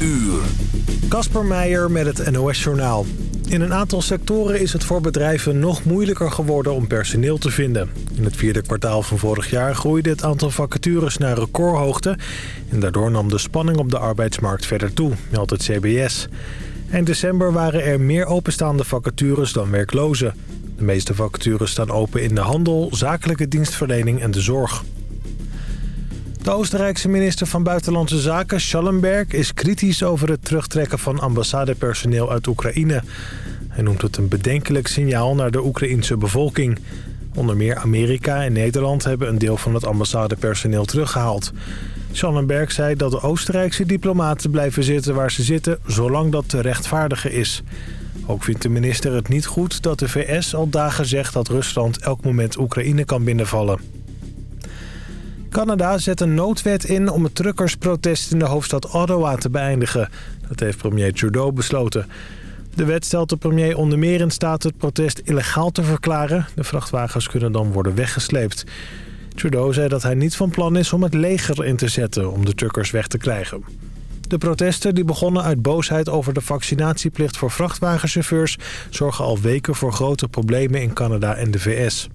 uur. Kasper Meijer met het NOS-journaal. In een aantal sectoren is het voor bedrijven nog moeilijker geworden om personeel te vinden. In het vierde kwartaal van vorig jaar groeide het aantal vacatures naar recordhoogte... en daardoor nam de spanning op de arbeidsmarkt verder toe, meldt het CBS. In december waren er meer openstaande vacatures dan werklozen. De meeste vacatures staan open in de handel, zakelijke dienstverlening en de zorg. De Oostenrijkse minister van Buitenlandse Zaken, Schallenberg... is kritisch over het terugtrekken van ambassadepersoneel uit Oekraïne. Hij noemt het een bedenkelijk signaal naar de Oekraïense bevolking. Onder meer Amerika en Nederland hebben een deel van het ambassadepersoneel teruggehaald. Schallenberg zei dat de Oostenrijkse diplomaten blijven zitten waar ze zitten... zolang dat te rechtvaardigen is. Ook vindt de minister het niet goed dat de VS al dagen zegt... dat Rusland elk moment Oekraïne kan binnenvallen. Canada zet een noodwet in om het truckersprotest in de hoofdstad Ottawa te beëindigen. Dat heeft premier Trudeau besloten. De wet stelt de premier onder meer in staat het protest illegaal te verklaren. De vrachtwagens kunnen dan worden weggesleept. Trudeau zei dat hij niet van plan is om het leger in te zetten om de truckers weg te krijgen. De protesten die begonnen uit boosheid over de vaccinatieplicht voor vrachtwagenchauffeurs... zorgen al weken voor grote problemen in Canada en de VS.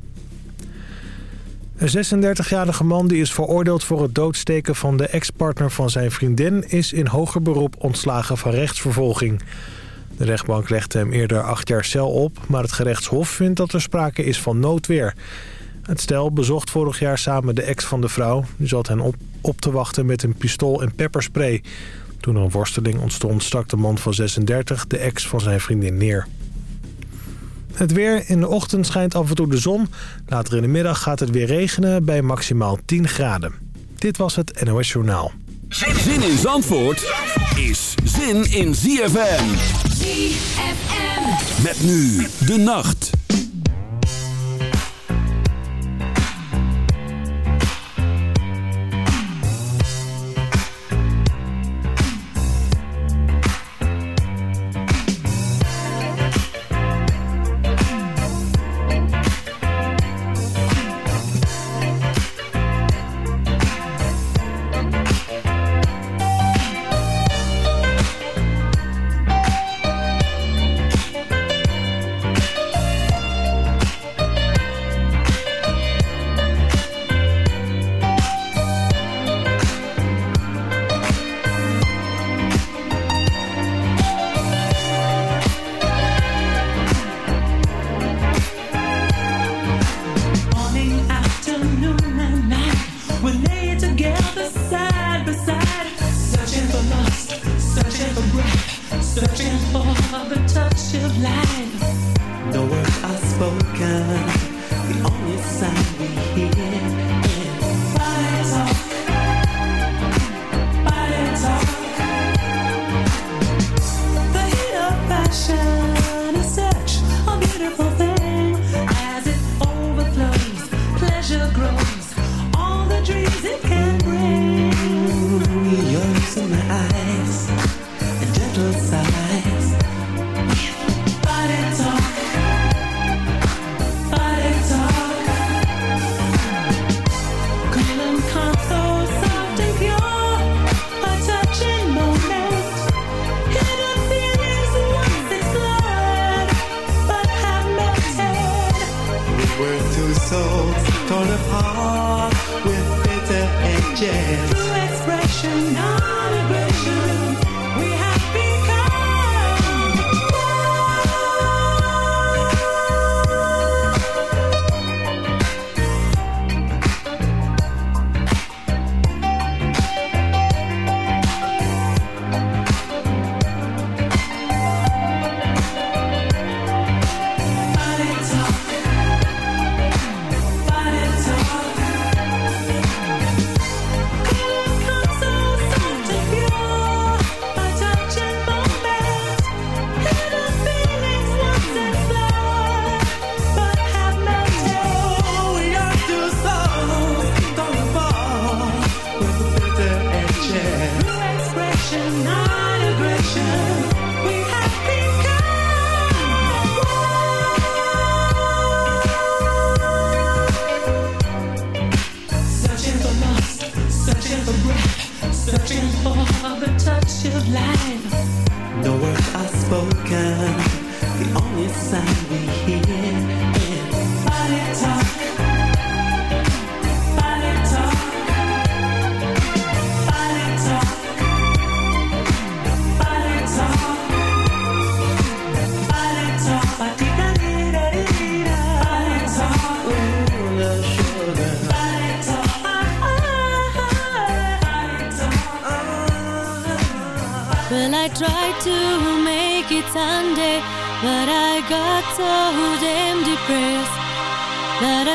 Een 36-jarige man die is veroordeeld voor het doodsteken van de ex-partner van zijn vriendin... is in hoger beroep ontslagen van rechtsvervolging. De rechtbank legde hem eerder acht jaar cel op... maar het gerechtshof vindt dat er sprake is van noodweer. Het stel bezocht vorig jaar samen de ex van de vrouw. Die zat hen op, op te wachten met een pistool en pepperspray. Toen er een worsteling ontstond stak de man van 36 de ex van zijn vriendin neer. Het weer. In de ochtend schijnt af en toe de zon. Later in de middag gaat het weer regenen bij maximaal 10 graden. Dit was het NOS Journaal. Zin in Zandvoort is zin in ZFM. ZFM. Met nu de nacht. Souls torn apart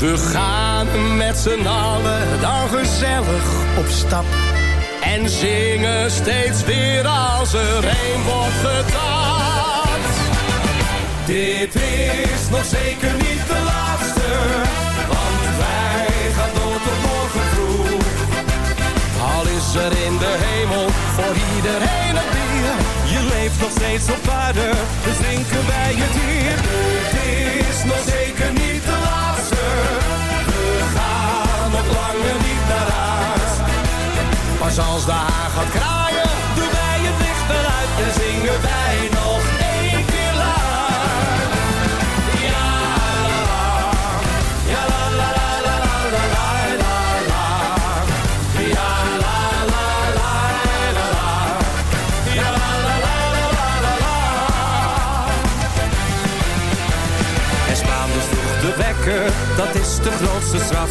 We gaan met z'n allen dan gezellig op stap. En zingen steeds weer als er een wordt getapt. Dit is nog zeker niet de laatste, want wij gaan door tot morgen vroeg. Al is er in de hemel voor iedereen een bier, je leeft nog steeds op aarde, dus drinken wij het hier. Dit is nog zeker niet je niet naar. Pas als de haan gaat kraaien, doen wij het licht eruit en zingen wij nog één keer luid. Ja, la la, ja la la la la la la la la Ja, la la la la la, ja la la la la la la. En staan dus vroeg de wekker, dat is de grootste straf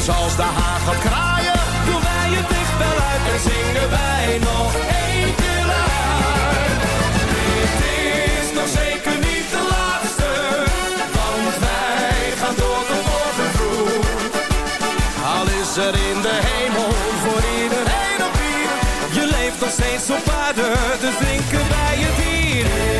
Zoals de haag gaat kraaien, doen wij het licht wel uit en zingen wij nog zeker niet de laatste, want wij gaan door tot morgen vroeg. Al is er in de hemel voor iedereen op bier. Je leeft nog steeds op aarde, dus drinken wij het hier.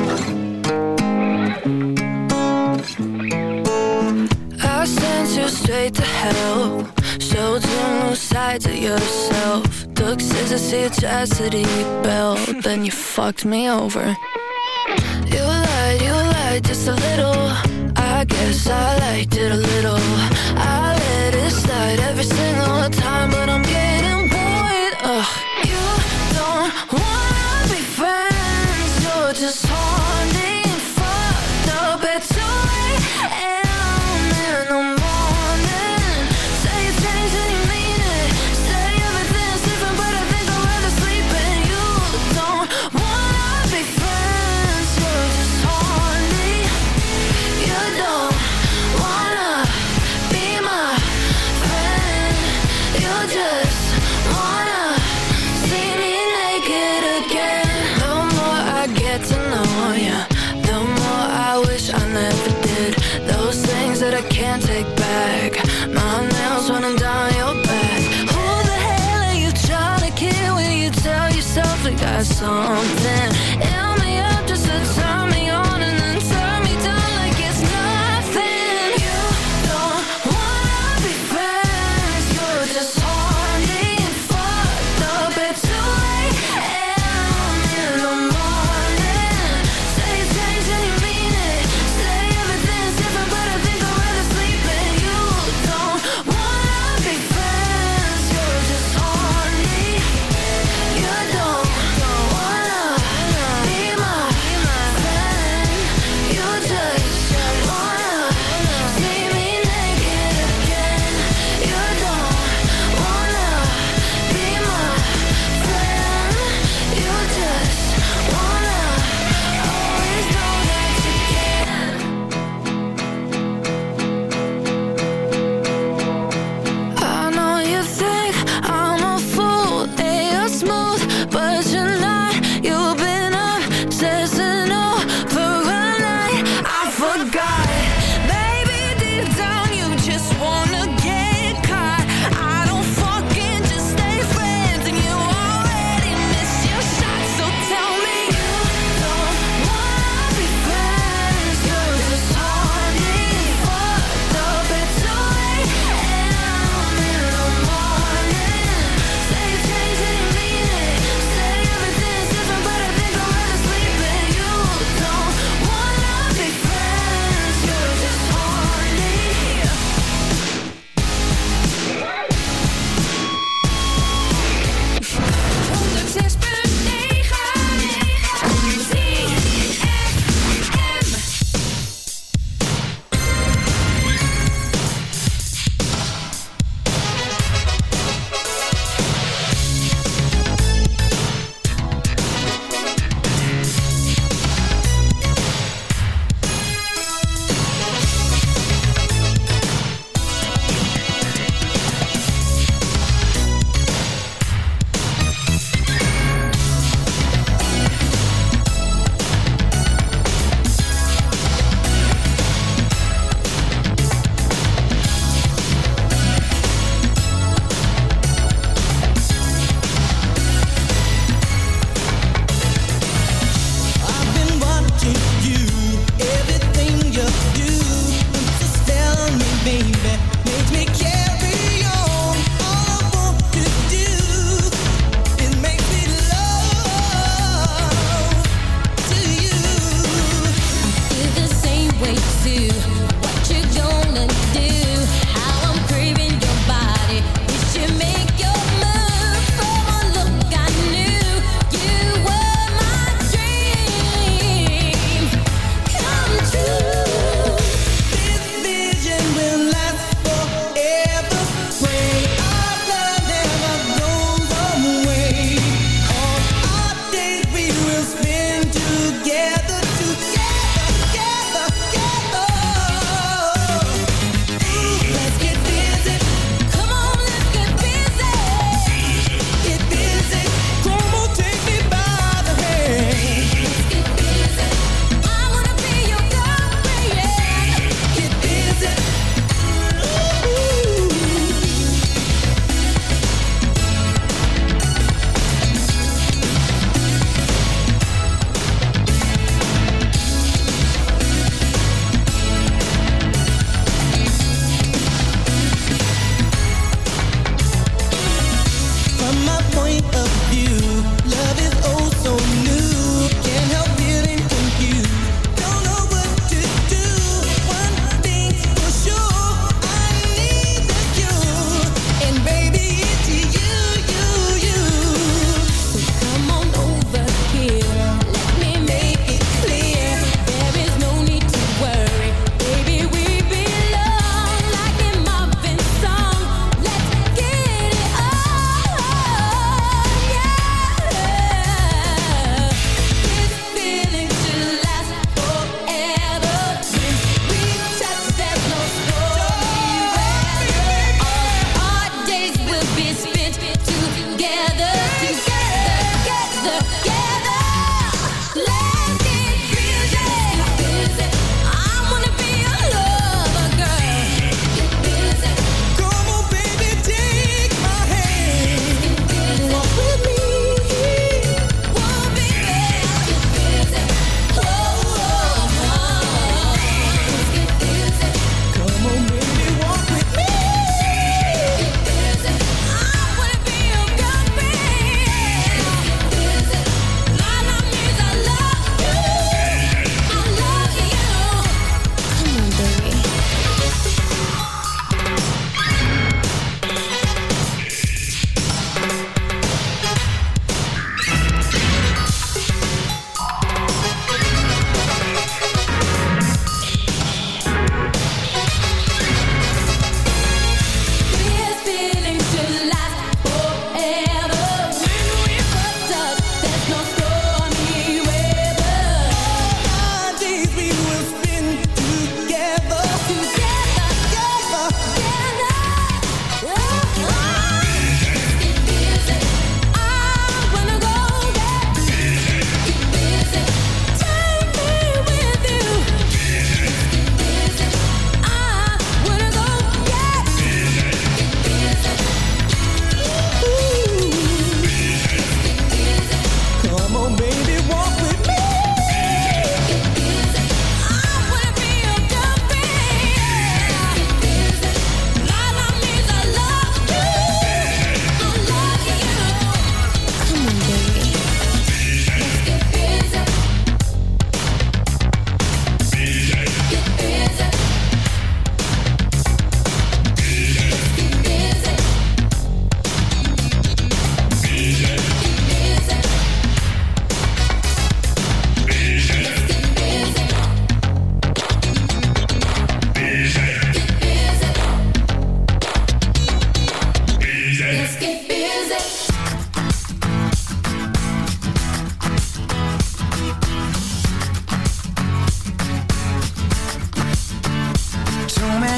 Straight to hell. Showed you new sides of yourself. Took scissors to your chastity belt. Then you fucked me over. You lied, you lied just a little. I guess I liked it a little. I let it slide every single time, but I'm getting something?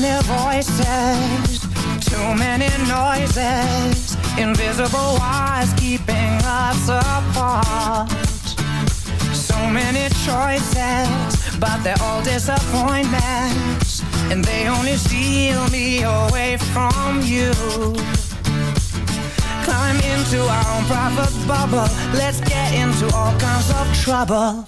many voices, too many noises, invisible wires keeping us apart. So many choices, but they're all disappointments, and they only steal me away from you. Climb into our own private bubble, let's get into all kinds of trouble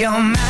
your mind.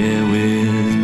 There with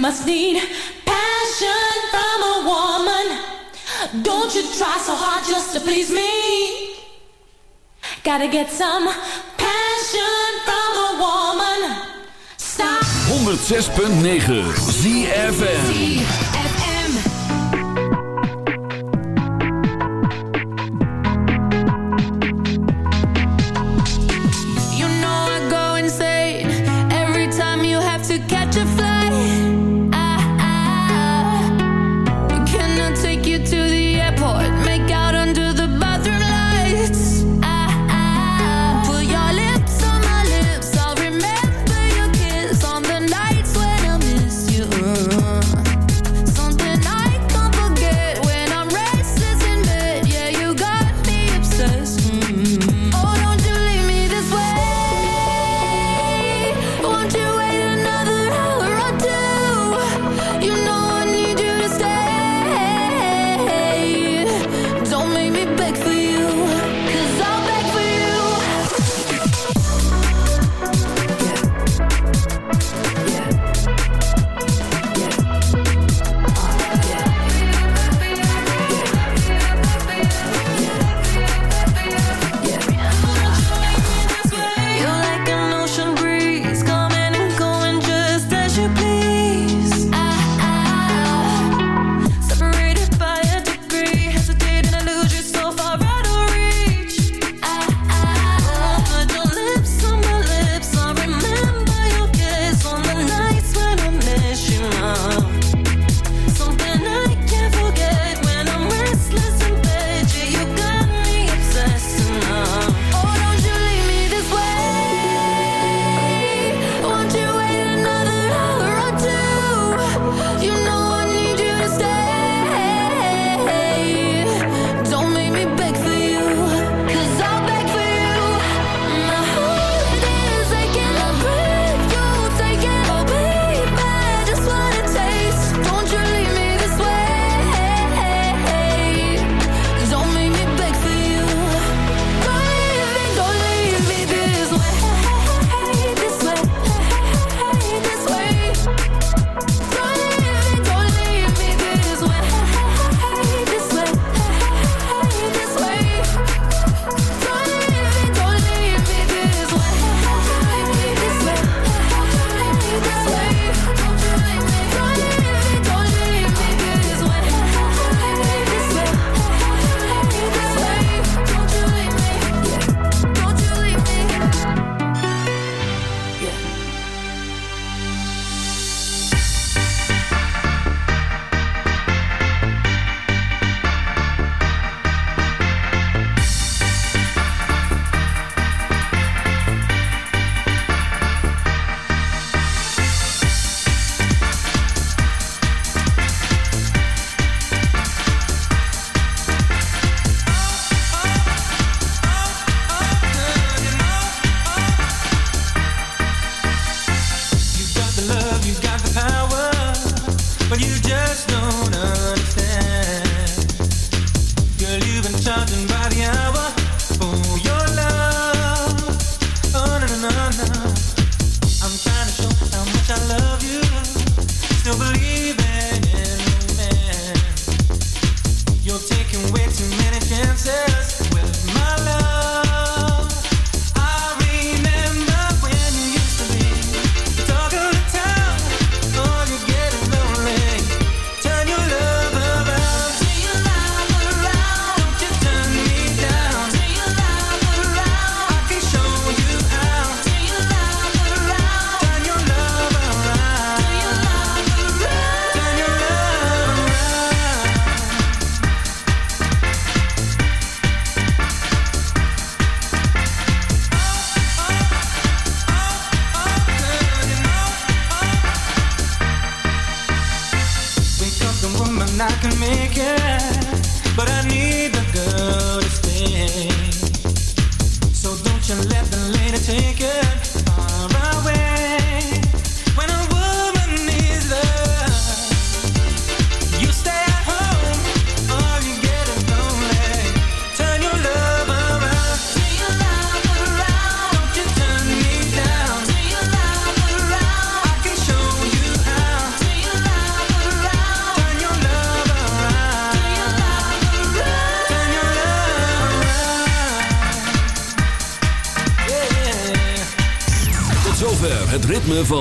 must need passion from a woman. Don't you try so hard just to please me. Gotta get some passion from a woman. Stop. 106.9 ZFN.